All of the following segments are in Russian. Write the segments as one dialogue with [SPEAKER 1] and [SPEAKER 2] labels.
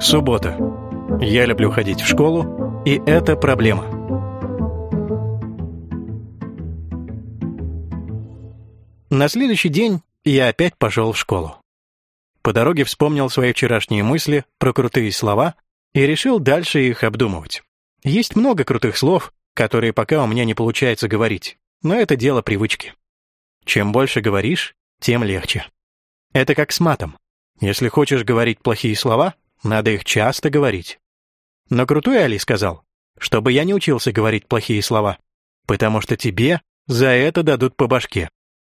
[SPEAKER 1] Суббота. Я люблю ходить в школу, и это проблема. На следующий день я опять пошел в школу. По дороге вспомнил свои вчерашние мысли про крутые слова и решил дальше их обдумывать. Есть много крутых слов, которые пока у меня не получается говорить, но это дело привычки. Чем больше говоришь, тем легче. Это как с матом. Если хочешь говорить плохие слова, надо их часто говорить. Но крутой Али сказал, чтобы я не учился говорить плохие слова, потому что тебе за это дадут по башке.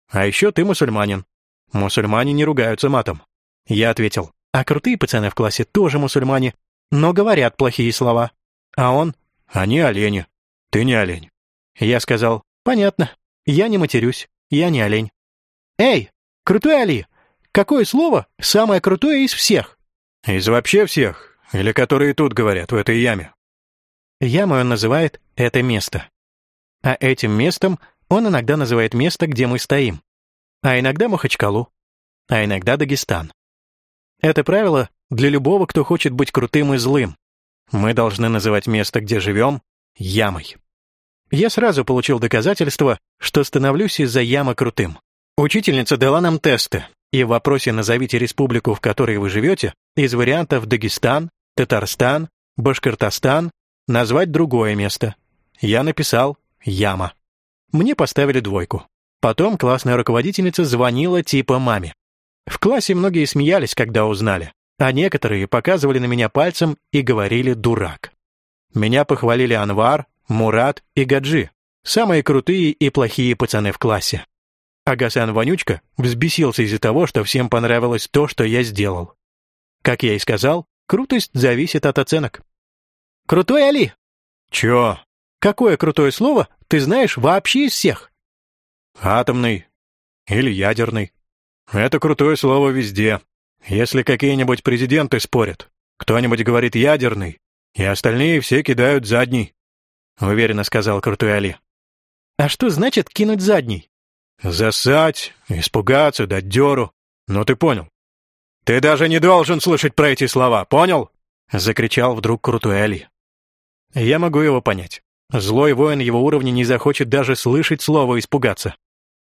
[SPEAKER 1] А еще ты мусульманин. Мусульмане не ругаются матом. Я ответил, а крутые пацаны в классе тоже мусульмане, но говорят плохие слова. А он, они олени. Ты не олень. Я сказал, понятно, я не матерюсь, я не олень. Эй, крутой Али, какое слово самое крутое из всех? Из вообще всех? Или которые тут говорят, в этой яме? Яму он называет «это место». А этим местом он иногда называет место, где мы стоим. А иногда Махачкалу. А иногда Дагестан. Это правило для любого, кто хочет быть крутым и злым. Мы должны называть место, где живем, ямой. Я сразу получил доказательство, что становлюсь из-за ямы крутым. Учительница дала нам тесты, и в вопросе «Назовите республику, в которой вы живете» из вариантов Дагестан, Татарстан, Башкортостан назвать другое место. Я написал «Яма». Мне поставили двойку. Потом классная руководительница звонила типа маме. В классе многие смеялись, когда узнали, а некоторые показывали на меня пальцем и говорили «дурак». Меня похвалили Анвар, Мурат и Гаджи, самые крутые и плохие пацаны в классе. А Гасан Вонючка взбесился из-за того, что всем понравилось то, что я сделал. Как я и сказал, крутость зависит от оценок. «Крутой Али!» «Чё?» «Какое крутое слово ты знаешь вообще из всех?» «Атомный. Или ядерный. Это крутое слово везде. Если какие-нибудь президенты спорят, кто-нибудь говорит «ядерный», и остальные все кидают задний», — уверенно сказал крутой Али. «А что значит кинуть задний?» Засать, испугаться, дать дёру. Ну ты понял. Ты даже не должен слышать про эти слова, понял? Закричал вдруг крутой Али. Я могу его понять. Злой воин его уровня не захочет даже слышать слово «испугаться».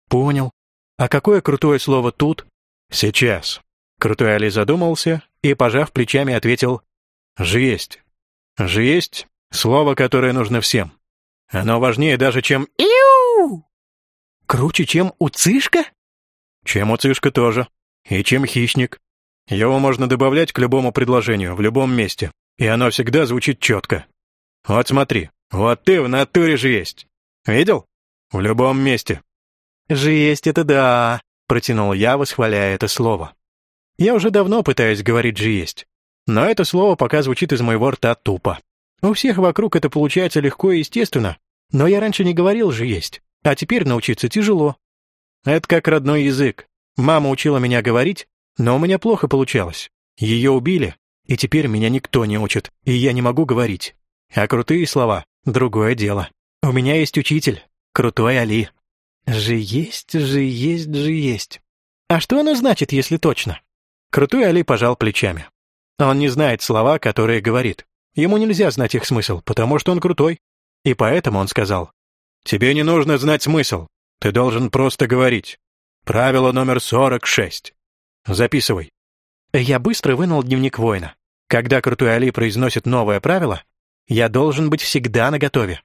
[SPEAKER 1] Понял. А какое крутое слово тут? Сейчас. Крутой Али задумался и, пожав плечами, ответил «Жесть». «Жесть» — слово, которое нужно всем. Оно важнее даже, чем «Иу!» Круче, чем уцишка? Чем уцишка тоже. И чем хищник. Его можно добавлять к любому предложению, в любом месте. И оно всегда звучит четко. Вот смотри, вот ты в натуре же есть. Видел? В любом месте. «Жесть это да», — протянул я, восхваляя это слово. Я уже давно пытаюсь говорить «жесть», но это слово пока звучит из моего рта тупо. У всех вокруг это получается легко и естественно, но я раньше не говорил «жесть». А теперь научиться тяжело. Это как родной язык. Мама учила меня говорить, но у меня плохо получалось. Ее убили, и теперь меня никто не учит, и я не могу говорить. А крутые слова — другое дело. У меня есть учитель, крутой Али. Же есть, же есть, же есть. А что оно значит, если точно? Крутой Али пожал плечами. Он не знает слова, которые говорит. Ему нельзя знать их смысл, потому что он крутой. И поэтому он сказал, Тебе не нужно знать смысл. Ты должен просто говорить. Правило номер 46. Записывай. Я быстро вынул дневник воина. Когда крутой Али произносит новое правило, я должен быть всегда наготове.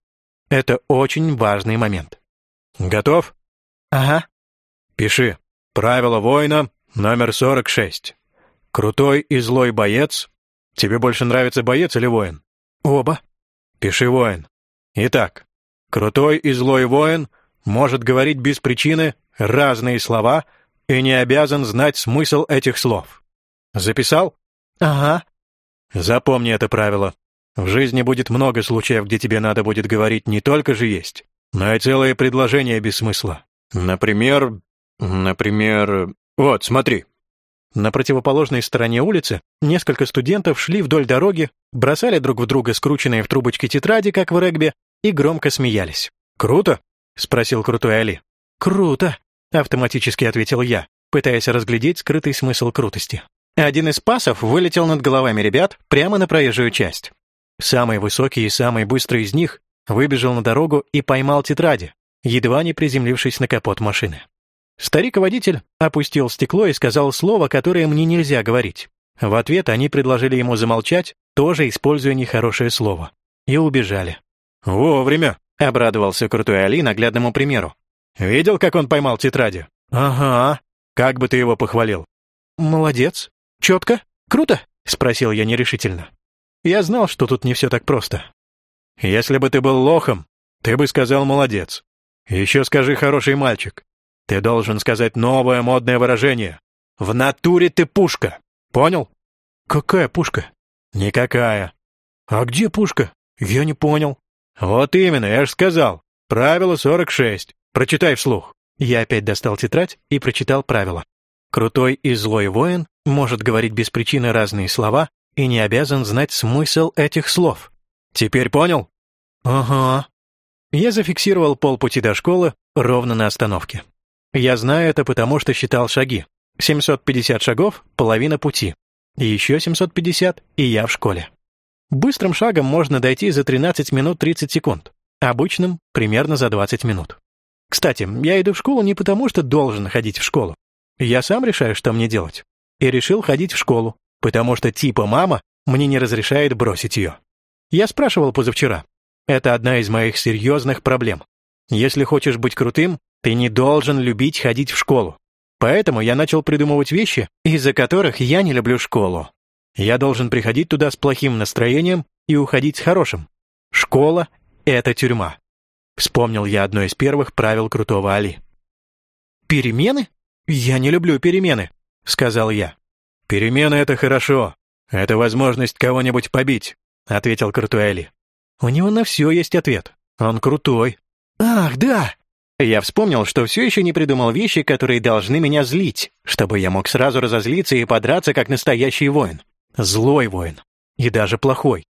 [SPEAKER 1] Это очень важный момент. Готов? Ага. Пиши. Правило воина номер 46. Крутой и злой боец. Тебе больше нравится боец или воин? Оба. Пиши воин. Итак, Крутой и злой воин может говорить без причины разные слова и не обязан знать смысл этих слов. Записал? Ага. Запомни это правило. В жизни будет много случаев, где тебе надо будет говорить не только же есть, но и целые предложения без смысла. Например... Например... Вот, смотри. На противоположной стороне улицы несколько студентов шли вдоль дороги, бросали друг в друга скрученные в трубочки тетради, как в регби, и громко смеялись. «Круто?» — спросил крутой Али. «Круто!» — автоматически ответил я, пытаясь разглядеть скрытый смысл крутости. Один из пасов вылетел над головами ребят прямо на проезжую часть. Самый высокий и самый быстрый из них выбежал на дорогу и поймал тетради, едва не приземлившись на капот машины. Старик-водитель опустил стекло и сказал слово, которое мне нельзя говорить. В ответ они предложили ему замолчать, тоже используя нехорошее слово, и убежали.
[SPEAKER 2] «Вовремя!»
[SPEAKER 1] — обрадовался крутой Али наглядному примеру.
[SPEAKER 2] «Видел, как он поймал тетради?»
[SPEAKER 1] «Ага.
[SPEAKER 2] Как бы ты его похвалил?»
[SPEAKER 1] «Молодец. Четко? Круто?» — спросил я нерешительно. Я знал, что тут не все так просто.
[SPEAKER 2] «Если бы ты был лохом, ты бы сказал «молодец». Еще скажи «хороший мальчик». Ты должен сказать новое модное выражение. «В натуре ты пушка». Понял?
[SPEAKER 1] Какая пушка?
[SPEAKER 2] Никакая.
[SPEAKER 1] А где пушка? Я не понял.
[SPEAKER 2] Вот именно, я же сказал. Правило 46. Прочитай вслух.
[SPEAKER 1] Я опять достал тетрадь и прочитал правила. Крутой и злой воин может говорить без причины разные слова и не обязан знать смысл этих слов.
[SPEAKER 2] Теперь понял?
[SPEAKER 1] Ага. Я зафиксировал полпути до школы ровно на остановке. Я знаю это потому, что считал шаги. 750 шагов — половина пути. Еще 750, и я в школе. Быстрым шагом можно дойти за 13 минут 30 секунд. Обычным — примерно за 20 минут. Кстати, я иду в школу не потому, что должен ходить в школу. Я сам решаю, что мне делать. И решил ходить в школу, потому что типа мама мне не разрешает бросить ее. Я спрашивал позавчера. Это одна из моих серьезных проблем. Если хочешь быть крутым, ты не должен любить ходить в школу. Поэтому я начал придумывать вещи, из-за которых я не люблю школу. Я должен приходить туда с плохим настроением и уходить с хорошим. Школа — это тюрьма. Вспомнил я одно из первых правил крутого Али. «Перемены? Я не люблю перемены», — сказал я.
[SPEAKER 2] «Перемены — это хорошо. Это возможность кого-нибудь побить», — ответил крутой Али.
[SPEAKER 1] «У него на все есть ответ. Он крутой». «Ах, да! Я вспомнил, что все еще не придумал вещи, которые должны меня злить, чтобы я мог сразу разозлиться и подраться, как настоящий воин. Злой воин. И даже плохой.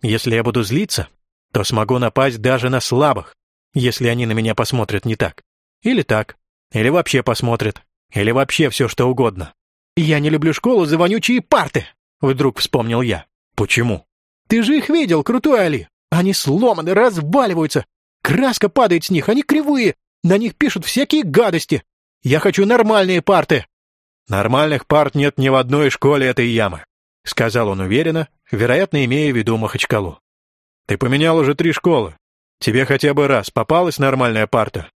[SPEAKER 1] Если я буду злиться, то смогу напасть даже на слабых, если они на меня посмотрят не так. Или так. Или вообще посмотрят. Или вообще все что угодно. «Я не люблю школу за вонючие парты!» Вдруг вспомнил я.
[SPEAKER 2] «Почему?»
[SPEAKER 1] «Ты же их видел, крутой Али! Они сломаны, разваливаются, Краска падает с них, они кривые, на них пишут всякие гадости. Я хочу нормальные парты».
[SPEAKER 2] «Нормальных парт нет ни в одной школе этой ямы», — сказал он уверенно, вероятно, имея в виду Махачкалу. «Ты поменял уже три школы. Тебе хотя бы раз попалась нормальная парта?»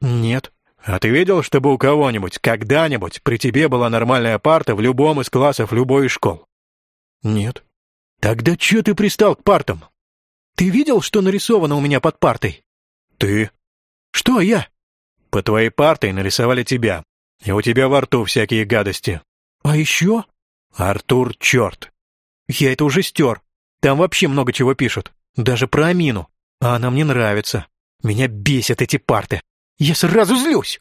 [SPEAKER 1] «Нет».
[SPEAKER 2] «А ты видел, чтобы у кого-нибудь, когда-нибудь при тебе была нормальная парта в любом из классов любой из школ?»
[SPEAKER 1] «Нет».
[SPEAKER 2] «Тогда чё ты пристал к партам?»
[SPEAKER 1] «Ты видел, что нарисовано у меня под партой?»
[SPEAKER 2] «Ты?»
[SPEAKER 1] «Что я?»
[SPEAKER 2] «По твоей партой нарисовали тебя, и у тебя во рту всякие гадости».
[SPEAKER 1] «А еще?»
[SPEAKER 2] «Артур, черт!»
[SPEAKER 1] «Я это уже стер. Там вообще много чего пишут. Даже про Амину. А она мне нравится. Меня бесят эти парты. Я сразу злюсь!»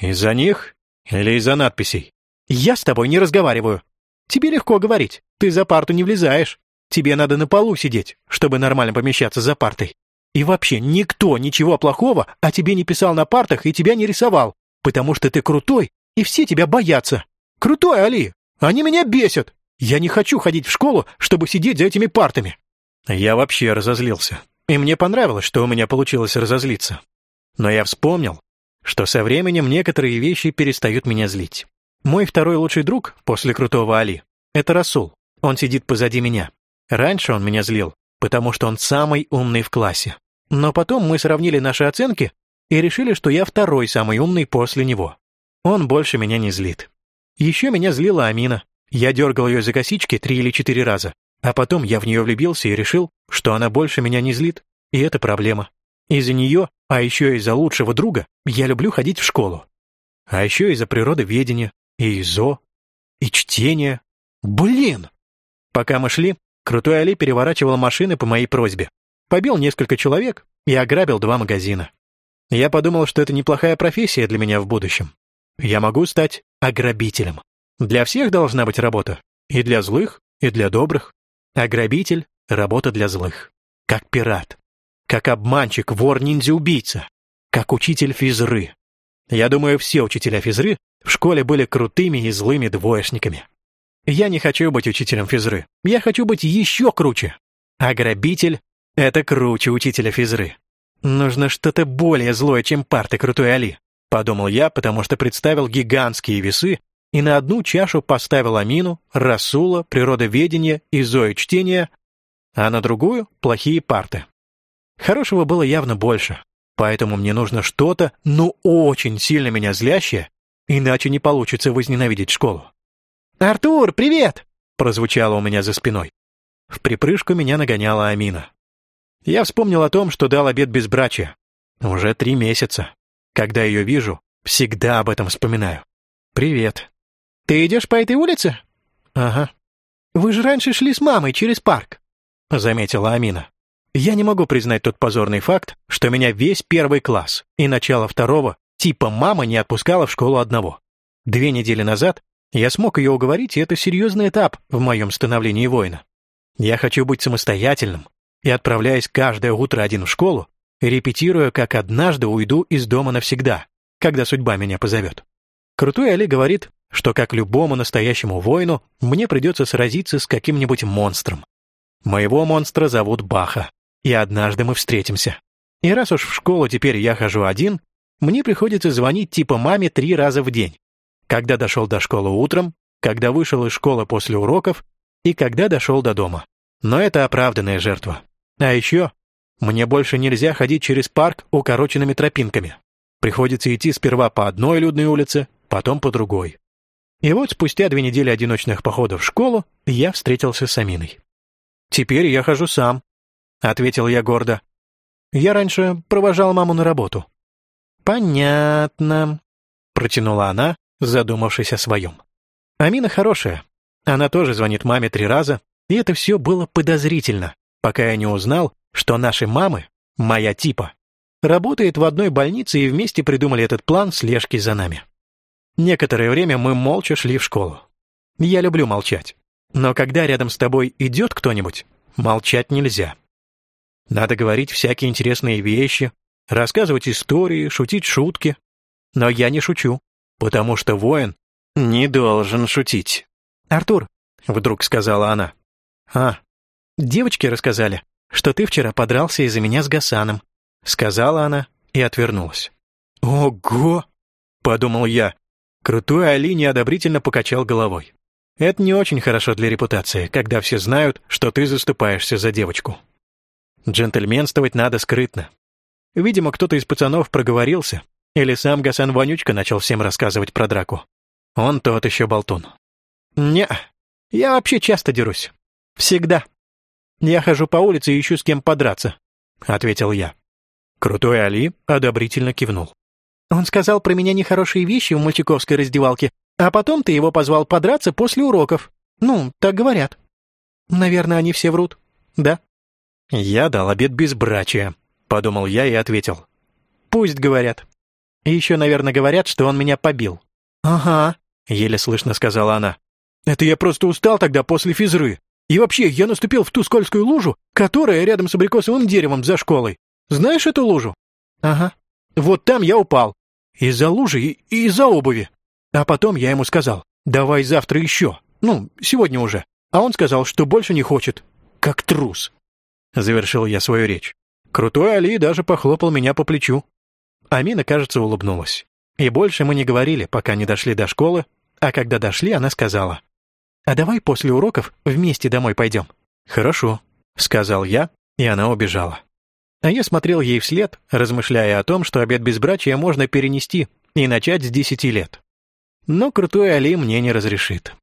[SPEAKER 2] «Из-за них? Или из-за надписей?»
[SPEAKER 1] «Я с тобой не разговариваю. Тебе легко говорить. Ты за парту не влезаешь. Тебе надо на полу сидеть, чтобы нормально помещаться за партой. И вообще никто ничего плохого о тебе не писал на партах и тебя не рисовал, потому что ты крутой, и все тебя боятся. Крутой, Али! Они меня бесят! Я не хочу ходить в школу, чтобы сидеть за этими партами!» Я вообще разозлился. И мне понравилось, что у меня получилось разозлиться. Но я вспомнил, что со временем некоторые вещи перестают меня злить. Мой второй лучший друг после крутого Али — это Расул. Он сидит позади меня. Раньше он меня злил, потому что он самый умный в классе. Но потом мы сравнили наши оценки и решили, что я второй самый умный после него. Он больше меня не злит. Еще меня злила Амина. Я дергал ее за косички три или четыре раза, а потом я в нее влюбился и решил, что она больше меня не злит, и это проблема. Из-за нее, а еще из-за лучшего друга, я люблю ходить в школу. А еще из-за природоведения, и ИЗО, и чтения. Блин! Пока мы шли, Крутой Али переворачивал машины по моей просьбе. Побил несколько человек и ограбил два магазина. Я подумал, что это неплохая профессия для меня в будущем. Я могу стать ограбителем. Для всех должна быть работа. И для злых, и для добрых. Ограбитель — работа для злых. Как пират. Как обманщик, вор, ниндзя-убийца. Как учитель физры. Я думаю, все учителя физры в школе были крутыми и злыми двоечниками. Я не хочу быть учителем физры. Я хочу быть еще круче. А грабитель — это круче учителя физры. Нужно что-то более злое, чем парты крутой Али, подумал я, потому что представил гигантские весы и на одну чашу поставил Амину, Расула, природоведение и Зою чтения, а на другую — плохие парты. Хорошего было явно больше, поэтому мне нужно что-то, ну очень сильно меня злящее, иначе не получится возненавидеть школу. «Артур, привет!» — прозвучало у меня за спиной. В припрыжку меня нагоняла Амина. Я вспомнил о том, что дал обед безбрачия. Уже три месяца. Когда ее вижу, всегда об этом вспоминаю. «Привет». «Ты идешь по этой улице?» «Ага». «Вы же раньше шли с мамой через парк», — заметила Амина. Я не могу признать тот позорный факт, что меня весь первый класс и начало второго типа мама не отпускала в школу одного. Две недели назад я смог ее уговорить, и это серьезный этап в моем становлении воина. Я хочу быть самостоятельным, и отправляясь каждое утро один в школу, репетируя, как однажды уйду из дома навсегда, когда судьба меня позовет. Крутой Али говорит, что как любому настоящему воину мне придется сразиться с каким-нибудь монстром. Моего монстра зовут Баха и однажды мы встретимся. И раз уж в школу теперь я хожу один, мне приходится звонить типа маме три раза в день. Когда дошел до школы утром, когда вышел из школы после уроков и когда дошел до дома. Но это оправданная жертва. А еще мне больше нельзя ходить через парк укороченными тропинками. Приходится идти сперва по одной людной улице, потом по другой. И вот спустя две недели одиночных походов в школу я встретился с Аминой. Теперь я хожу сам, ответил я гордо. Я раньше провожал маму на работу. Понятно, протянула она, задумавшись о своем. Амина хорошая. Она тоже звонит маме три раза, и это все было подозрительно, пока я не узнал, что наши мамы, моя типа, работает в одной больнице и вместе придумали этот план слежки за нами. Некоторое время мы молча шли в школу. Я люблю молчать. Но когда рядом с тобой идет кто-нибудь, молчать нельзя. Надо говорить всякие интересные вещи, рассказывать истории, шутить шутки. Но я не шучу, потому что воин не должен шутить. «Артур», — вдруг сказала она. «А, девочки рассказали, что ты вчера подрался из-за меня с Гасаном», — сказала она и отвернулась. «Ого!» — подумал я. Крутой Али неодобрительно покачал головой. «Это не очень хорошо для репутации, когда все знают, что ты заступаешься за девочку». Джентльменствовать надо скрытно. Видимо, кто-то из пацанов проговорился, или сам Гасан Вонючка начал всем рассказывать про драку. Он тот еще болтун. не я вообще часто дерусь. Всегда. Я хожу по улице и ищу с кем подраться», — ответил я. Крутой Али одобрительно кивнул. «Он сказал про меня нехорошие вещи в мальчиковской раздевалке, а потом ты его позвал подраться после уроков. Ну, так говорят. Наверное, они все врут. Да?» «Я дал обед безбрачия», — подумал я и ответил. «Пусть говорят. Еще, наверное, говорят, что он меня побил». «Ага», — еле слышно сказала она. «Это я просто устал тогда после физры. И вообще, я наступил в ту скользкую лужу, которая рядом с абрикосовым деревом за школой. Знаешь эту лужу?» «Ага. Вот там я упал. Из-за лужи и из-за обуви. А потом я ему сказал, давай завтра еще. Ну, сегодня уже. А он сказал, что больше не хочет. Как трус. — завершил я свою речь. Крутой Али даже похлопал меня по плечу. Амина, кажется, улыбнулась. И больше мы не говорили, пока не дошли до школы, а когда дошли, она сказала, «А давай после уроков вместе домой пойдем». «Хорошо», — сказал я, и она убежала. А я смотрел ей вслед, размышляя о том, что обед безбрачия можно перенести и начать с десяти лет. Но крутой Али мне не разрешит.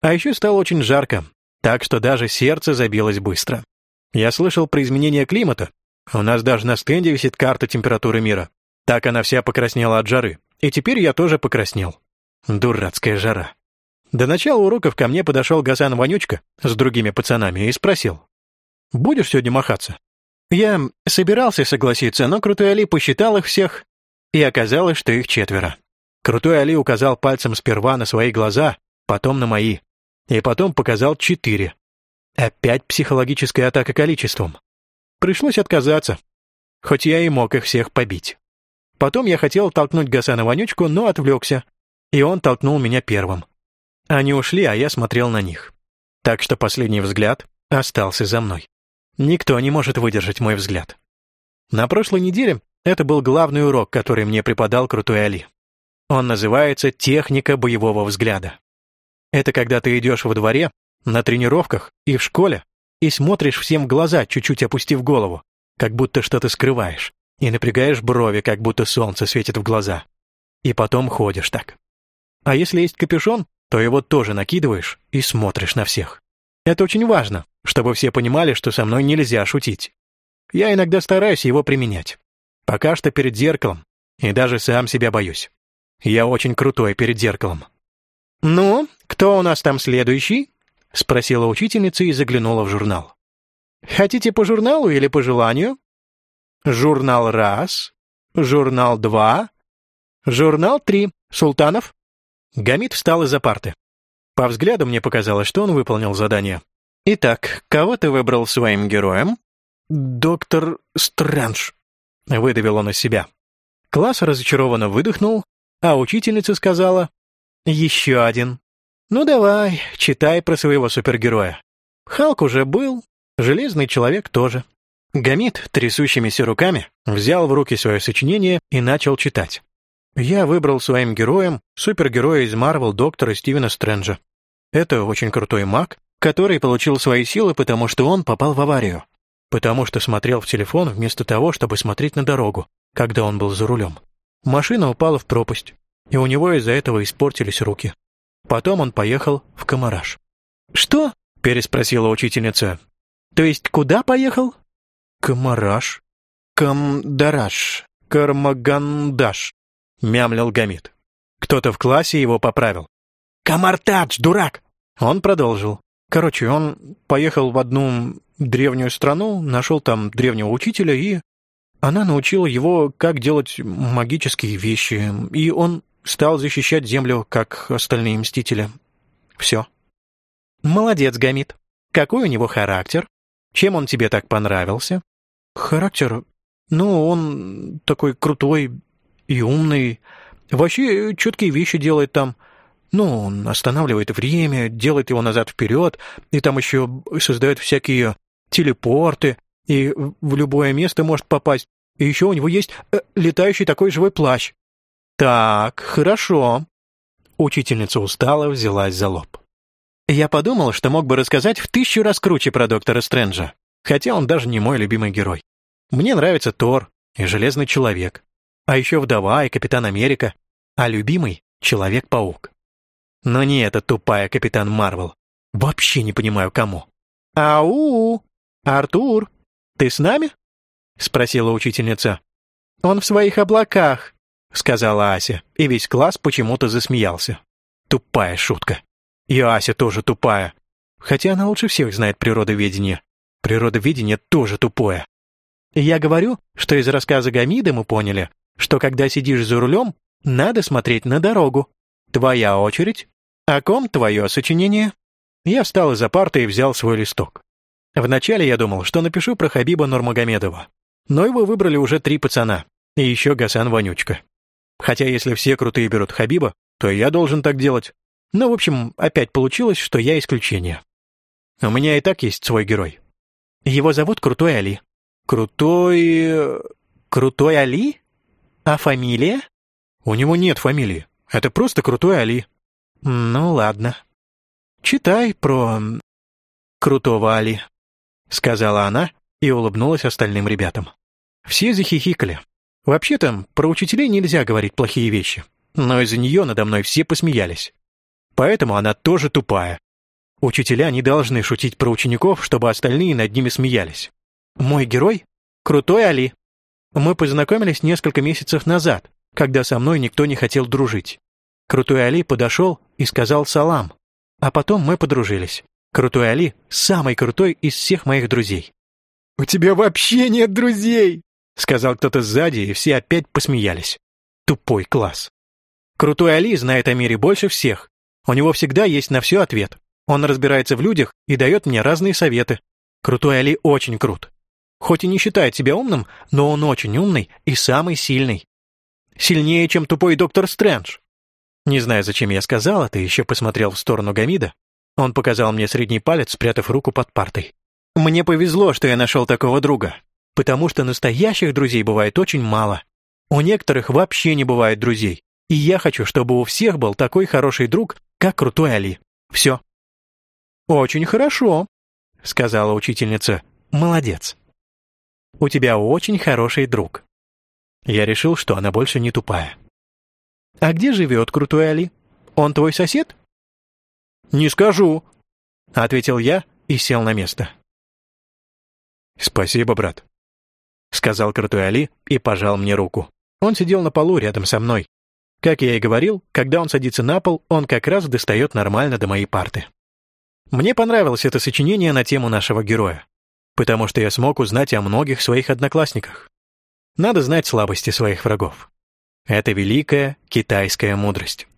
[SPEAKER 1] А еще стало очень жарко, так что даже сердце забилось быстро. Я слышал про изменение климата. У нас даже на стенде висит карта температуры мира. Так она вся покраснела от жары. И теперь я тоже покраснел. Дурацкая жара. До начала уроков ко мне подошел Гасан Вонючка с другими пацанами и спросил. «Будешь сегодня махаться?» Я собирался согласиться, но Крутой Али посчитал их всех, и оказалось, что их четверо. Крутой Али указал пальцем сперва на свои глаза, потом на мои, и потом показал четыре. Опять психологическая атака количеством. Пришлось отказаться, хоть я и мог их всех побить. Потом я хотел толкнуть Гасана Вонючку, но отвлекся, и он толкнул меня первым. Они ушли, а я смотрел на них. Так что последний взгляд остался за мной. Никто не может выдержать мой взгляд. На прошлой неделе это был главный урок, который мне преподал Крутой Али. Он называется «Техника боевого взгляда». Это когда ты идешь во дворе, на тренировках и в школе, и смотришь всем в глаза, чуть-чуть опустив голову, как будто что-то скрываешь, и напрягаешь брови, как будто солнце светит в глаза. И потом ходишь так. А если есть капюшон, то его тоже накидываешь и смотришь на всех. Это очень важно, чтобы все понимали, что со мной нельзя шутить. Я иногда стараюсь его применять. Пока что перед зеркалом, и даже сам себя боюсь. Я очень крутой перед зеркалом. «Ну, кто у нас там следующий?» — спросила учительница и заглянула в журнал. «Хотите по журналу или по желанию?» «Журнал раз, журнал два, журнал три. Султанов?» Гамид встал из-за парты. По взгляду мне показалось, что он выполнил задание. «Итак, кого ты выбрал своим героем?» «Доктор Стрэндж», — выдавил он из себя. Класс разочарованно выдохнул, а учительница сказала «Еще один». «Ну давай, читай про своего супергероя». Халк уже был, Железный человек тоже. Гамит, трясущимися руками, взял в руки свое сочинение и начал читать. Я выбрал своим героем супергероя из Марвел доктора Стивена Стрэнджа. Это очень крутой маг, который получил свои силы, потому что он попал в аварию. Потому что смотрел в телефон вместо того, чтобы смотреть на дорогу, когда он был за рулем. Машина упала в пропасть, и у него из-за этого испортились руки. Потом он поехал в Камараж. «Что?» — переспросила учительница. «То есть куда поехал?» «Камараж. Камдараш. Кармагандаш мямлил Гамит. Кто-то в классе его поправил. «Камартадж, дурак!» Он продолжил. Короче, он поехал в одну древнюю страну, нашел там древнего учителя, и она научила его, как делать магические вещи, и он стал защищать землю, как остальные мстители. Все. Молодец, Гамит. Какой у него характер? Чем он тебе так понравился? Характер? Ну, он такой крутой, и умный. Вообще четкие вещи делает там. Ну, он останавливает время, делает его назад-вперед, и там еще создает всякие телепорты, и в любое место может попасть. И еще у него есть э, летающий такой живой плащ. Так, хорошо. Учительница устала, взялась за лоб. Я подумал, что мог бы рассказать в тысячу раз круче про доктора Стрэнджа, хотя он даже не мой любимый герой. Мне нравится Тор и Железный Человек. А еще вдова и Капитан Америка, а любимый — Человек-паук. Но не эта тупая Капитан Марвел. Вообще не понимаю, кому. «Ау! Артур, ты с нами?» — спросила учительница. «Он в своих облаках», — сказала Ася, и весь класс почему-то засмеялся. Тупая шутка. И Ася тоже тупая. Хотя она лучше всех знает природоведение. Природоведение тоже тупое. Я говорю, что из рассказа Гамида мы поняли, что когда сидишь за рулем, надо смотреть на дорогу. Твоя очередь. О ком твое сочинение? Я встал из-за парты и взял свой листок. Вначале я думал, что напишу про Хабиба Нурмагомедова. Но его выбрали уже три пацана. И еще Гасан Вонючка. Хотя если все крутые берут Хабиба, то я должен так делать. Но, в общем, опять получилось, что я исключение. У меня и так есть свой герой. Его зовут Крутой Али. Крутой... Крутой Али? А фамилия? У него нет фамилии. Это просто крутой Али. Ну ладно. Читай про... крутого Али, сказала она и улыбнулась остальным ребятам. Все захихикали. Вообще-то, про учителей нельзя говорить плохие вещи, но из-за нее надо мной все посмеялись. Поэтому она тоже тупая. Учителя не должны шутить про учеников, чтобы остальные над ними смеялись. Мой герой — крутой Али. Мы познакомились несколько месяцев назад, когда со мной никто не хотел дружить. Крутой Али подошел и сказал салам, а потом мы подружились. Крутой Али — самый крутой из всех моих друзей. «У тебя вообще нет друзей!» — сказал кто-то сзади, и все опять посмеялись. Тупой класс. Крутой Али знает о мире больше всех. У него всегда есть на все ответ. Он разбирается в людях и дает мне разные советы. Крутой Али очень крут. Хоть и не считает себя умным, но он очень умный и самый сильный. Сильнее, чем тупой доктор Стрэндж. Не знаю, зачем я сказал это, еще посмотрел в сторону Гамида. Он показал мне средний палец, спрятав руку под партой. Мне повезло, что я нашел такого друга, потому что настоящих друзей бывает очень мало. У некоторых вообще не бывает друзей. И я хочу, чтобы у всех был такой хороший друг, как крутой Али. Все. Очень хорошо, сказала учительница. Молодец. У тебя очень хороший друг. Я решил, что она больше не тупая. А где живет крутой Али? Он твой сосед? Не скажу, ответил я и сел на место.
[SPEAKER 2] Спасибо, брат, сказал крутой Али и пожал мне руку. Он сидел на полу рядом со мной. Как я и говорил, когда он садится на пол, он как раз достает нормально до моей парты. Мне понравилось это сочинение на тему нашего героя, потому что я смог узнать о многих своих одноклассниках. Надо знать слабости своих врагов. Это великая китайская мудрость.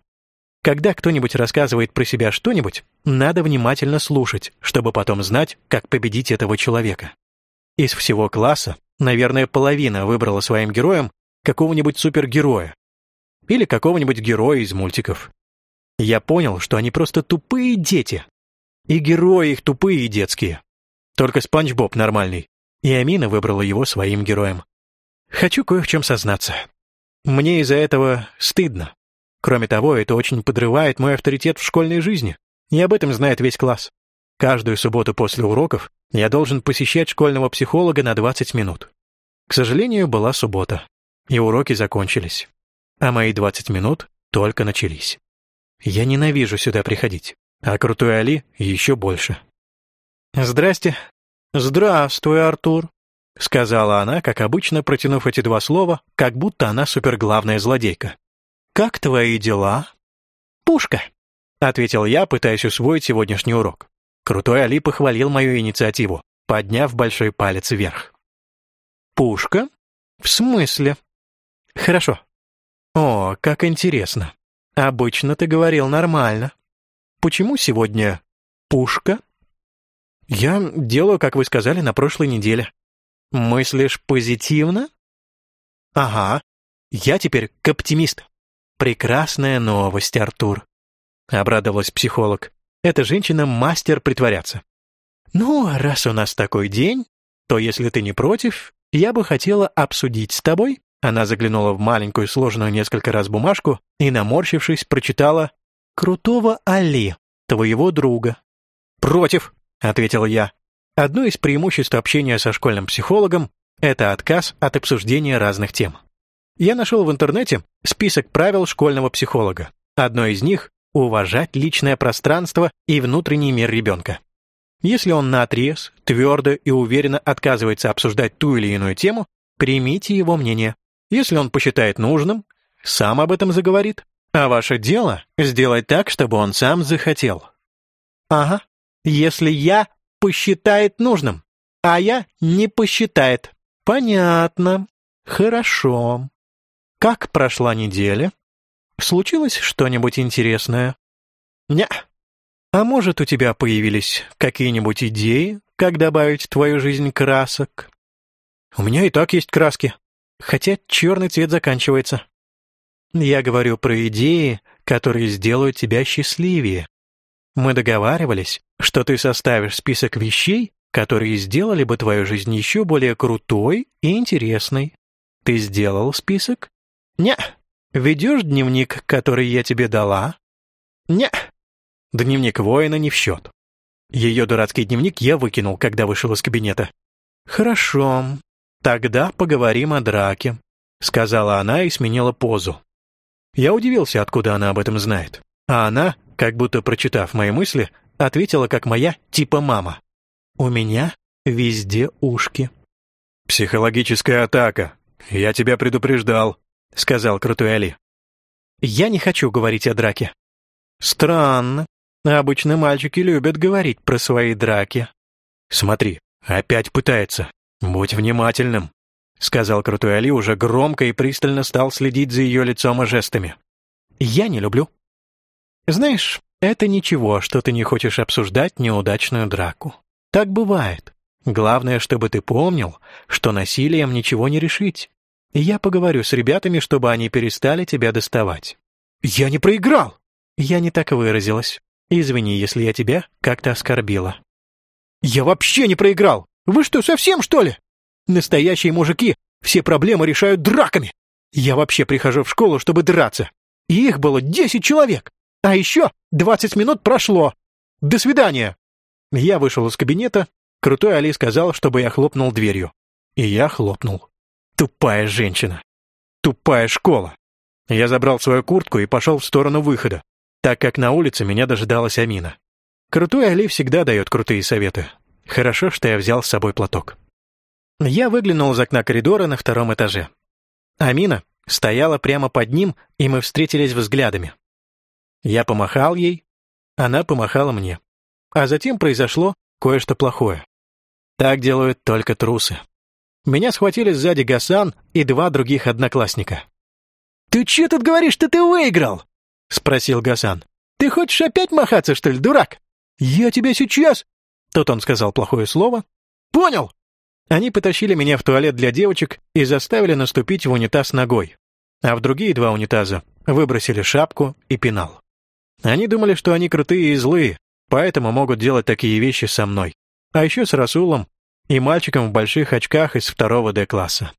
[SPEAKER 2] Когда кто-нибудь рассказывает про себя что-нибудь, надо внимательно слушать, чтобы потом знать, как победить этого человека. Из всего класса, наверное, половина выбрала своим героем какого-нибудь супергероя или какого-нибудь героя из мультиков. Я понял, что они просто тупые дети. И герои их тупые и детские. Только Спанч Боб нормальный. И Амина выбрала его своим героем. Хочу кое в чем сознаться. Мне из-за этого стыдно. Кроме того, это очень подрывает мой авторитет в школьной жизни. И об этом знает весь класс. Каждую субботу после уроков я должен посещать школьного психолога на 20 минут. К сожалению, была суббота и уроки закончились. А мои 20 минут только начались. Я ненавижу сюда приходить, а крутой Али еще больше. «Здрасте». «Здравствуй, Артур», — сказала она, как обычно, протянув эти два слова, как будто она суперглавная злодейка. «Как твои дела?» «Пушка», — ответил я, пытаясь усвоить сегодняшний урок. Крутой Али похвалил мою инициативу, подняв большой палец вверх. «Пушка? В смысле?» Хорошо. О, как интересно. Обычно ты говорил нормально. Почему сегодня пушка? Я делаю, как вы сказали, на прошлой неделе. Мыслишь позитивно? Ага. Я теперь оптимист. Прекрасная новость, Артур. Обрадовалась психолог. Эта женщина мастер притворяться. Ну, раз у нас такой день, то если ты не против, я бы хотела обсудить с тобой она заглянула в маленькую, сложенную несколько раз бумажку и, наморщившись, прочитала «Крутого Али, твоего друга». «Против», — ответил я. Одно из преимуществ общения со школьным психологом — это отказ от обсуждения разных тем. Я нашел в интернете список правил школьного психолога. Одно из них — уважать личное пространство и внутренний мир ребенка. Если он наотрез, твердо и уверенно отказывается обсуждать ту или иную тему, примите его мнение. Если он посчитает нужным, сам об этом заговорит. А ваше дело — сделать так, чтобы он сам захотел. Ага, если я посчитает нужным, а я не посчитает. Понятно. Хорошо. Как прошла неделя? Случилось что-нибудь интересное? Не. А может, у тебя появились какие-нибудь идеи, как добавить в твою жизнь красок? У меня и так есть краски, хотя черный цвет заканчивается. Я говорю про идеи, которые сделают тебя счастливее. Мы договаривались, что ты составишь список вещей, которые сделали бы твою жизнь еще более крутой и интересной. Ты сделал список? Не. Ведешь дневник, который я тебе дала? Не. Дневник воина не в счет. Ее дурацкий дневник я выкинул, когда вышел из кабинета. Хорошо. «Тогда поговорим о драке», — сказала она и сменила позу. Я удивился, откуда она об этом знает. А она, как будто прочитав мои мысли, ответила, как моя типа мама. «У меня везде ушки». «Психологическая атака. Я тебя предупреждал», — сказал Крутой Али.
[SPEAKER 1] «Я не хочу говорить о драке». «Странно. Обычно мальчики любят говорить про свои драки».
[SPEAKER 2] «Смотри, опять пытается. «Будь внимательным», — сказал Крутой Али, уже громко и пристально стал следить за ее лицом и жестами.
[SPEAKER 1] «Я не люблю». «Знаешь, это ничего, что ты не хочешь обсуждать неудачную драку. Так бывает. Главное, чтобы ты помнил, что насилием ничего не решить. Я поговорю с ребятами, чтобы они перестали тебя доставать.
[SPEAKER 2] Я не проиграл!»
[SPEAKER 1] «Я не так выразилась. Извини, если я тебя как-то оскорбила».
[SPEAKER 2] «Я вообще не проиграл! Вы что, совсем, что ли? Настоящие мужики все проблемы решают драками! Я вообще прихожу в школу, чтобы драться. И их было десять человек. А еще двадцать минут прошло. До свидания!» Я вышел из кабинета. Крутой Али сказал, чтобы я хлопнул дверью. И я хлопнул. Тупая женщина. Тупая школа. Я забрал свою куртку и пошел в сторону выхода, так как на улице меня дожидалась Амина. Крутой Али всегда дает крутые советы. Хорошо, что я взял с собой платок. Я выглянул из окна коридора на втором этаже. Амина стояла прямо под ним, и мы встретились взглядами. Я помахал ей, она помахала мне. А затем произошло кое-что плохое. Так делают только трусы. Меня схватили сзади Гасан и два других одноклассника. «Ты че тут говоришь, что ты выиграл?» — спросил Гасан. «Ты хочешь опять махаться, что ли, дурак? Я тебя сейчас...» Тут он сказал плохое слово. «Понял!» Они потащили меня в туалет для девочек и заставили наступить в унитаз ногой. А в другие два унитаза выбросили шапку и пенал. Они думали, что они крутые и злые, поэтому могут делать такие вещи со мной. А еще с Расулом и мальчиком в больших очках из второго Д-класса.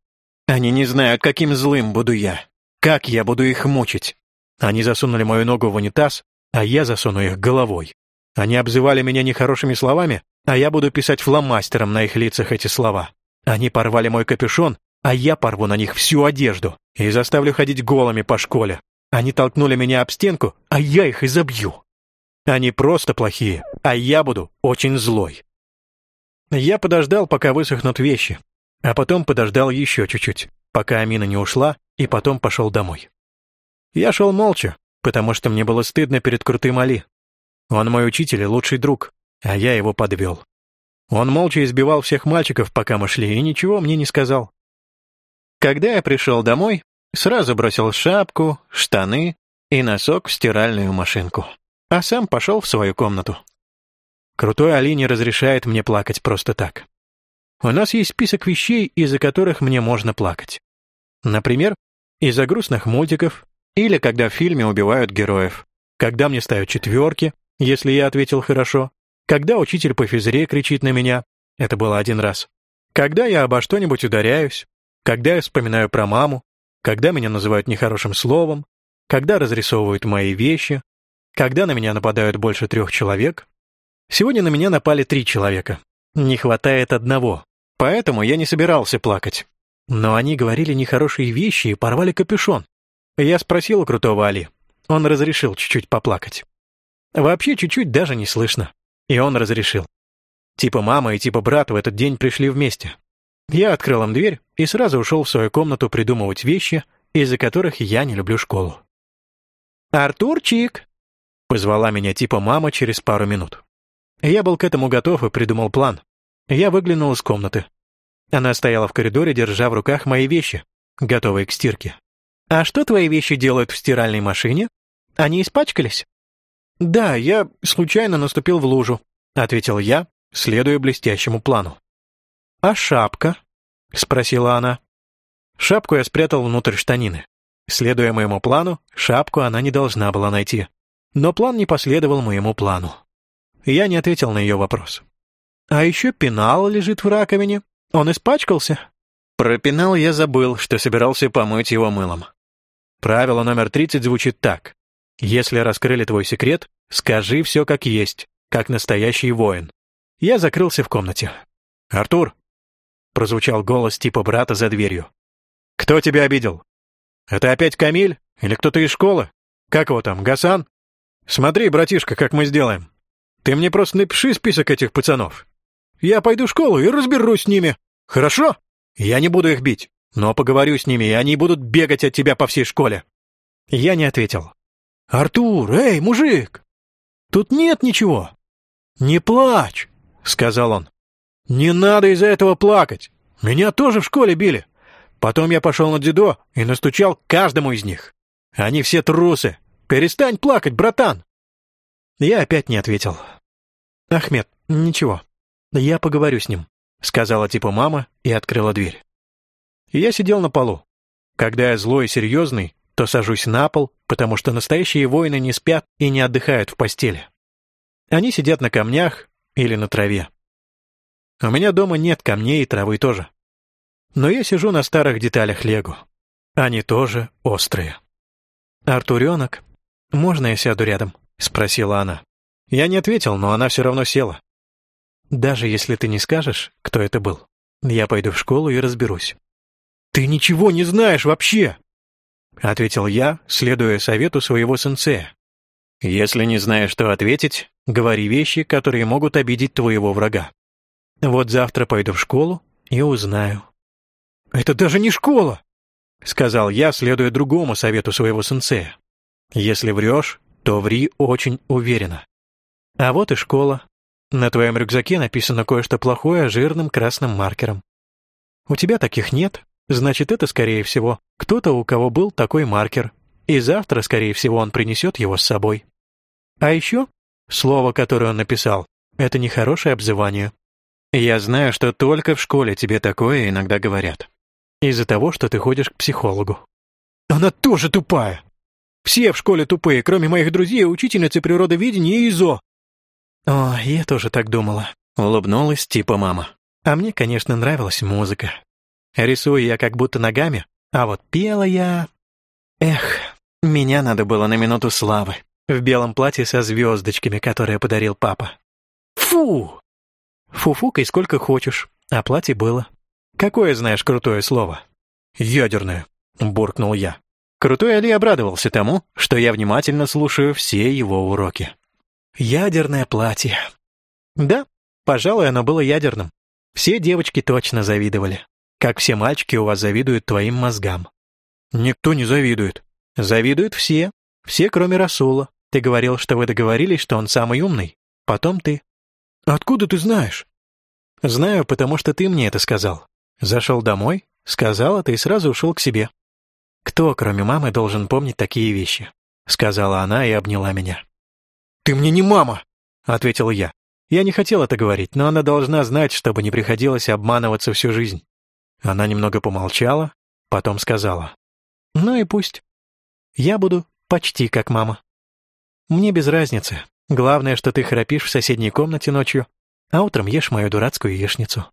[SPEAKER 2] Они не знают, каким злым буду я. Как я буду их мучить? Они засунули мою ногу в унитаз, а я засуну их головой. Они обзывали меня нехорошими словами, а я буду писать фломастером на их лицах эти слова. Они порвали мой капюшон, а я порву на них всю одежду и заставлю ходить голыми по школе. Они толкнули меня об стенку, а я их изобью. Они просто плохие, а я буду очень злой. Я подождал, пока высохнут вещи, а потом подождал еще чуть-чуть, пока Амина не ушла, и потом пошел домой. Я шел молча, потому что мне было стыдно перед крутым Али. Он мой учитель и лучший друг, а я его подвел. Он молча избивал всех мальчиков, пока мы шли, и ничего мне не сказал. Когда я пришел домой, сразу бросил шапку, штаны и носок в стиральную машинку, а сам пошел в свою комнату. Крутой Али не разрешает мне плакать просто так. У нас есть список вещей, из-за которых мне можно плакать. Например, из-за грустных мультиков или когда в фильме убивают героев, когда мне ставят четверки, если я ответил хорошо, когда учитель по физре кричит на меня, это было один раз, когда я обо что-нибудь ударяюсь, когда я вспоминаю про маму, когда меня называют нехорошим словом, когда разрисовывают мои вещи, когда на меня нападают больше трех человек. Сегодня на меня напали три человека. Не хватает одного, поэтому я не собирался плакать. Но они говорили нехорошие вещи и порвали капюшон. Я спросил у крутого Али. Он разрешил чуть-чуть поплакать. Вообще чуть-чуть даже не слышно. И он разрешил. Типа мама и типа брат в этот день пришли вместе. Я открыл им дверь и сразу ушел в свою комнату придумывать вещи, из-за которых я не люблю школу. «Артурчик!» — позвала меня типа мама через пару минут. Я был к этому готов и придумал план. Я выглянул из комнаты. Она стояла в коридоре, держа в руках мои вещи, готовые к стирке. «А что твои вещи делают в стиральной машине? Они испачкались?» «Да, я случайно наступил в лужу», — ответил я, следуя блестящему плану. «А шапка?» — спросила она. Шапку я спрятал внутрь штанины. Следуя моему плану, шапку она не должна была найти. Но план не последовал моему плану. Я не ответил на ее вопрос. «А еще пенал лежит в раковине. Он испачкался?» Про пенал я забыл, что собирался помыть его мылом. Правило номер 30 звучит так. Если раскрыли твой секрет, скажи все как есть, как настоящий воин. Я закрылся в комнате. «Артур!» — прозвучал голос типа брата за дверью. «Кто тебя обидел? Это опять Камиль? Или кто-то из школы? Как его там, Гасан? Смотри, братишка, как мы сделаем. Ты мне просто напиши список этих пацанов. Я пойду в школу и разберусь с ними. Хорошо? Я не буду их бить, но поговорю с ними, и они будут бегать от тебя по всей школе». Я не ответил. «Артур, эй, мужик! Тут нет ничего!» «Не плачь!» — сказал он. «Не надо из-за этого плакать! Меня тоже в школе били! Потом я пошел на дзюдо и настучал каждому из них. Они все трусы! Перестань плакать, братан!» Я опять не ответил. «Ахмед, ничего. Я поговорю с ним», — сказала типа мама и открыла дверь. Я сидел на полу. Когда я злой и серьезный,
[SPEAKER 1] то сажусь на пол, потому что настоящие воины не спят и не отдыхают в постели. Они сидят на камнях или на траве. У меня дома нет камней и травы тоже. Но я сижу на старых деталях Лего. Они тоже острые. «Артуренок, можно я сяду рядом?» — спросила она. Я не ответил, но она все равно села. «Даже если ты не скажешь, кто это был, я пойду в школу и разберусь».
[SPEAKER 2] «Ты ничего не знаешь вообще!»
[SPEAKER 1] — ответил я, следуя совету своего сенсея. «Если не знаешь, что ответить, говори вещи, которые могут обидеть твоего врага. Вот завтра пойду в школу и узнаю».
[SPEAKER 2] «Это даже не школа!»
[SPEAKER 1] — сказал я, следуя другому совету своего сенсея. «Если врешь, то ври очень уверенно. А вот и школа. На твоем рюкзаке написано кое-что плохое жирным красным маркером. У тебя таких нет, значит, это, скорее всего, кто-то, у кого был такой маркер, и завтра, скорее всего, он принесет его с собой. А еще слово, которое он написал, это нехорошее обзывание. Я знаю, что только в школе тебе такое иногда говорят. Из-за того, что ты ходишь к психологу.
[SPEAKER 2] Она тоже тупая. Все в школе тупые, кроме моих друзей, учительницы природоведения и ИЗО.
[SPEAKER 1] О, я тоже так думала. Улыбнулась типа мама. А мне, конечно, нравилась музыка. Рисую я как будто ногами, а вот пела я... Эх, меня надо было на минуту славы. В белом платье со звездочками, которое подарил папа. Фу! Фуфукай сколько хочешь, а платье было. Какое знаешь крутое слово?
[SPEAKER 2] Ядерное, буркнул я.
[SPEAKER 1] Крутой Али обрадовался тому, что я внимательно слушаю все его уроки. Ядерное платье. Да, пожалуй, оно было ядерным. Все девочки точно завидовали. Как все мальчики у вас завидуют твоим мозгам.
[SPEAKER 2] Никто не завидует.
[SPEAKER 1] Завидуют все. Все, кроме Расула. Ты говорил, что вы договорились, что он самый умный. Потом ты.
[SPEAKER 2] Откуда ты знаешь?
[SPEAKER 1] Знаю, потому что ты мне это сказал. Зашел домой, сказал это и сразу ушел к себе. Кто, кроме мамы, должен помнить такие вещи? Сказала она и обняла меня.
[SPEAKER 2] «Ты мне не мама!»
[SPEAKER 1] — ответил я. Я не хотел это говорить, но она должна знать, чтобы не приходилось обманываться всю жизнь. Она немного помолчала, потом сказала. «Ну и пусть. Я буду почти как мама. Мне без разницы. Главное, что ты храпишь в соседней комнате ночью, а утром ешь мою дурацкую яичницу.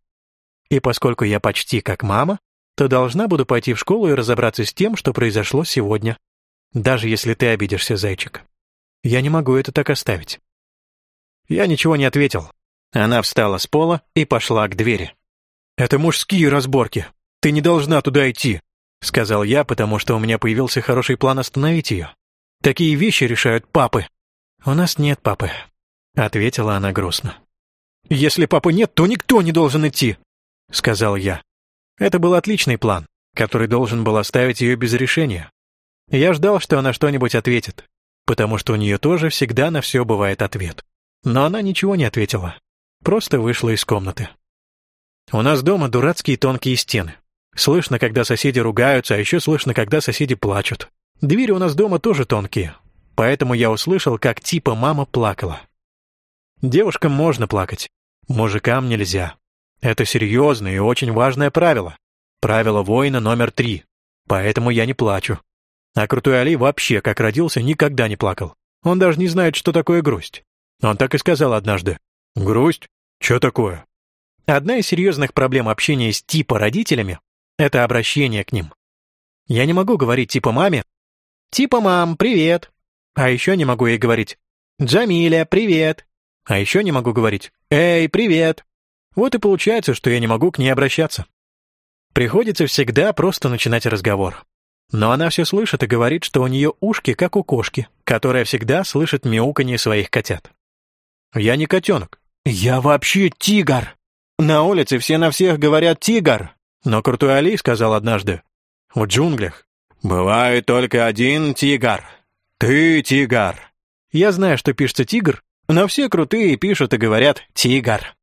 [SPEAKER 1] И поскольку я почти как мама, то должна буду пойти в школу и разобраться с тем, что произошло сегодня. Даже если ты обидишься, зайчик. Я не могу это так оставить». Я ничего не ответил. Она встала с пола и пошла к двери.
[SPEAKER 2] «Это мужские разборки. Ты не должна туда идти», —
[SPEAKER 1] сказал я, потому что у меня появился хороший план остановить ее. «Такие вещи решают папы». «У нас нет папы», — ответила она грустно.
[SPEAKER 2] «Если папы нет, то никто не должен идти», — сказал я.
[SPEAKER 1] Это был отличный план, который должен был оставить ее без решения. Я ждал, что она что-нибудь ответит, потому что у нее тоже всегда на все бывает ответ. Но она ничего не ответила, просто вышла из комнаты. У нас дома дурацкие тонкие стены. Слышно, когда соседи ругаются, а еще слышно, когда соседи плачут. Двери у нас дома тоже тонкие, поэтому я услышал, как типа мама плакала. Девушкам можно плакать, мужикам нельзя. Это серьезное и очень важное правило. Правило воина номер три. Поэтому я не плачу. А Крутой Али вообще, как родился, никогда не плакал. Он даже не знает, что такое грусть. Он так и сказал однажды.
[SPEAKER 2] «Грусть? Что такое?»
[SPEAKER 1] Одна из серьезных проблем общения с типа родителями — это обращение к ним. Я не могу говорить типа маме «Типа мам, привет!» А еще не могу ей говорить «Джамиля, привет!» А еще не могу говорить «Эй, привет!» Вот и получается, что я не могу к ней обращаться. Приходится всегда просто начинать разговор. Но она все слышит и говорит, что у нее ушки, как у кошки, которая всегда слышит мяуканье своих котят. Я не котенок. Я вообще тигр. На улице все на всех говорят «тигр». Но крутой Али сказал однажды, в джунглях бывает только один тигр. Ты тигр. Я знаю, что пишется «тигр», но все крутые пишут и говорят «тигр».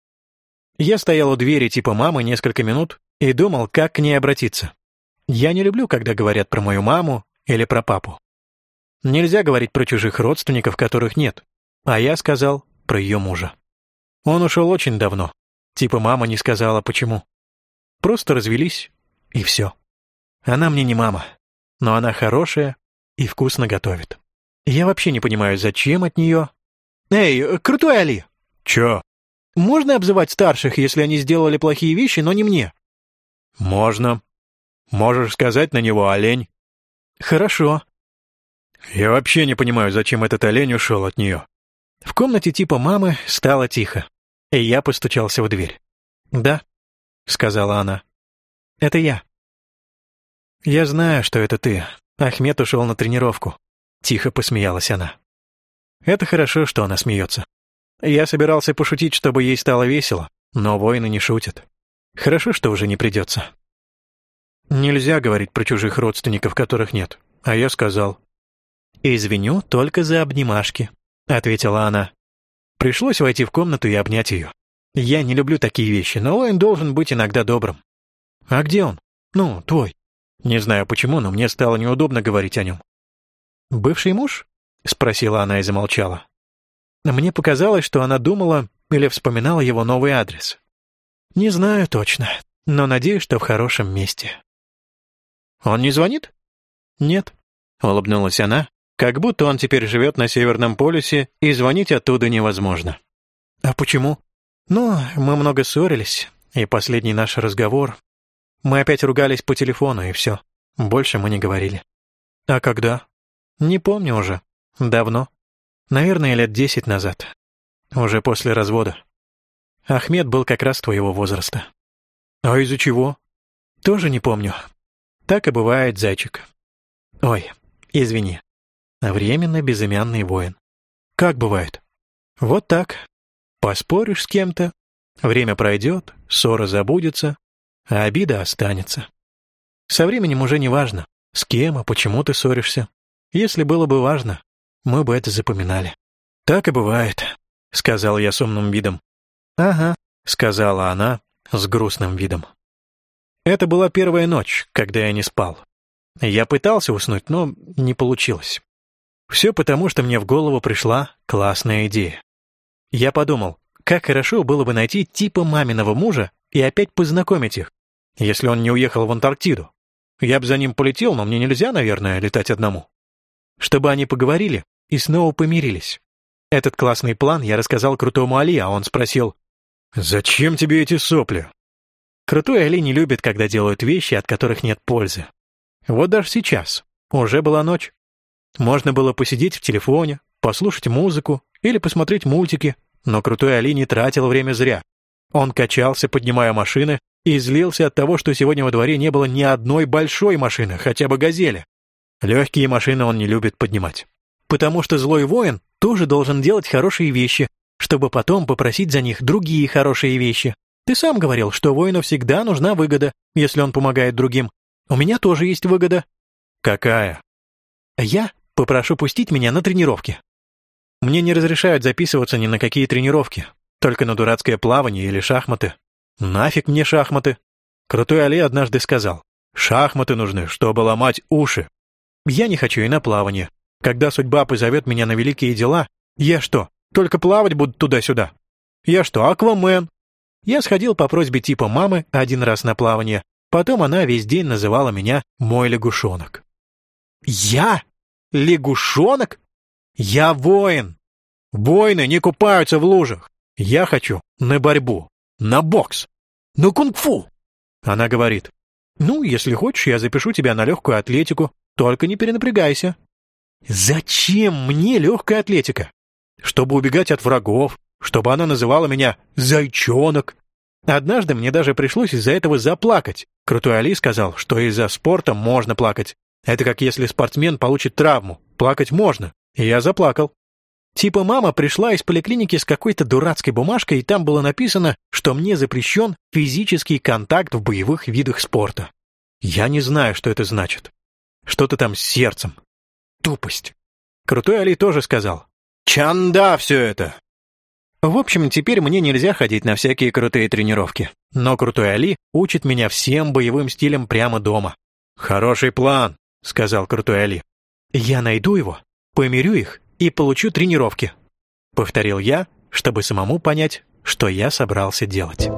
[SPEAKER 1] Я стоял у двери типа мамы несколько минут и думал, как к ней обратиться. Я не люблю, когда говорят про мою маму или про папу. Нельзя говорить про чужих родственников, которых нет. А я сказал про ее мужа. Он ушел очень давно. Типа мама не сказала, почему. Просто развелись, и все. Она мне не мама, но она хорошая и вкусно готовит. Я вообще не понимаю, зачем от нее... Эй, крутой Али!
[SPEAKER 2] Чё?
[SPEAKER 1] Можно обзывать старших, если они сделали плохие вещи, но не мне?
[SPEAKER 2] Можно. Можешь сказать на него олень.
[SPEAKER 1] Хорошо.
[SPEAKER 2] Я вообще не понимаю, зачем этот олень ушел от нее.
[SPEAKER 1] В комнате типа мамы стало тихо, и я постучался в дверь. «Да», — сказала она. «Это я». «Я знаю, что это ты. Ахмед ушел на тренировку», — тихо посмеялась она. «Это хорошо, что она смеется. Я собирался пошутить, чтобы ей стало весело, но воины не шутят. Хорошо, что уже не придется». «Нельзя говорить про чужих родственников, которых нет, а я сказал». «Извиню только за обнимашки», — ответила она. Пришлось войти в комнату и обнять ее. Я не люблю такие вещи, но воин должен быть иногда добрым. А где он? Ну, твой. Не знаю почему, но мне стало неудобно говорить о нем. «Бывший муж?» — спросила она и замолчала. Мне показалось, что она думала или вспоминала его новый адрес. Не знаю точно, но надеюсь, что в хорошем месте. «Он не звонит?» «Нет», — улыбнулась она, как будто он теперь живет на Северном полюсе, и звонить оттуда невозможно. «А почему?» «Ну, мы много ссорились, и последний наш разговор... Мы опять ругались по телефону, и все. Больше мы не говорили». «А когда?» «Не помню уже. Давно. Наверное, лет десять назад. Уже после развода. Ахмед был как раз твоего возраста».
[SPEAKER 2] «А из-за чего?»
[SPEAKER 1] «Тоже не помню. Так и бывает, зайчик. Ой, извини. Временно безымянный воин. Как бывает? Вот так. Поспоришь с кем-то, время пройдет, ссора забудется, а обида останется. Со временем уже не важно, с кем и почему ты ссоришься. Если было бы важно, мы бы это запоминали. «Так и бывает», — сказал я с умным видом. «Ага», — сказала она с грустным видом. Это была первая ночь, когда я не спал. Я пытался уснуть, но не получилось. Все потому, что мне в голову пришла классная идея. Я подумал, как хорошо было бы найти типа маминого мужа и опять познакомить их, если он не уехал в Антарктиду. Я бы за ним полетел, но мне нельзя, наверное, летать одному. Чтобы они поговорили и снова помирились. Этот классный план я рассказал крутому Али, а он спросил,
[SPEAKER 2] «Зачем тебе эти сопли?»
[SPEAKER 1] Крутой Али не любит, когда делают вещи, от которых нет пользы. Вот даже сейчас. Уже была ночь. Можно было посидеть в телефоне, послушать музыку или посмотреть мультики, но крутой Али не тратил время зря. Он качался, поднимая машины, и злился от того, что сегодня во дворе не было ни одной большой машины, хотя бы «Газели». Легкие машины он не любит поднимать. Потому что злой воин тоже должен делать хорошие вещи, чтобы потом попросить за них другие хорошие вещи. Ты сам говорил, что воину всегда нужна выгода, если он помогает другим. У меня тоже есть выгода.
[SPEAKER 2] Какая?
[SPEAKER 1] Я попрошу пустить меня на тренировки. Мне не разрешают записываться ни на какие тренировки, только на дурацкое плавание или шахматы. Нафиг мне шахматы? Крутой Али однажды сказал, шахматы нужны, чтобы ломать уши. Я не хочу и на плавание. Когда судьба позовет меня на великие дела, я что, только плавать буду туда-сюда? Я что, аквамен? Я сходил по просьбе типа мамы один раз на плавание, потом она весь день называла меня «мой лягушонок». Я? Лягушонок? Я воин. Воины не купаются в лужах. Я хочу на борьбу, на бокс, на кунг-фу. Она говорит, ну, если хочешь, я запишу тебя на легкую атлетику, только не перенапрягайся. Зачем мне легкая атлетика? Чтобы убегать от врагов, чтобы она называла меня «зайчонок». Однажды мне даже пришлось из-за этого заплакать. Крутой Али сказал, что из-за спорта можно плакать. Это как если спортсмен получит травму. Плакать можно. И я заплакал. Типа мама пришла из поликлиники с какой-то дурацкой бумажкой, и там было написано, что мне запрещен физический контакт в боевых видах спорта. Я не знаю, что это значит. Что-то там с сердцем. Тупость. Крутой Али тоже сказал. Чанда все это. В общем, теперь мне нельзя ходить на всякие крутые тренировки. Но Крутой Али учит меня всем боевым стилям прямо дома.
[SPEAKER 2] Хороший план, — сказал крутой Али.
[SPEAKER 1] «Я найду его, помирю их и получу тренировки», — повторил я, чтобы самому понять, что я собрался делать.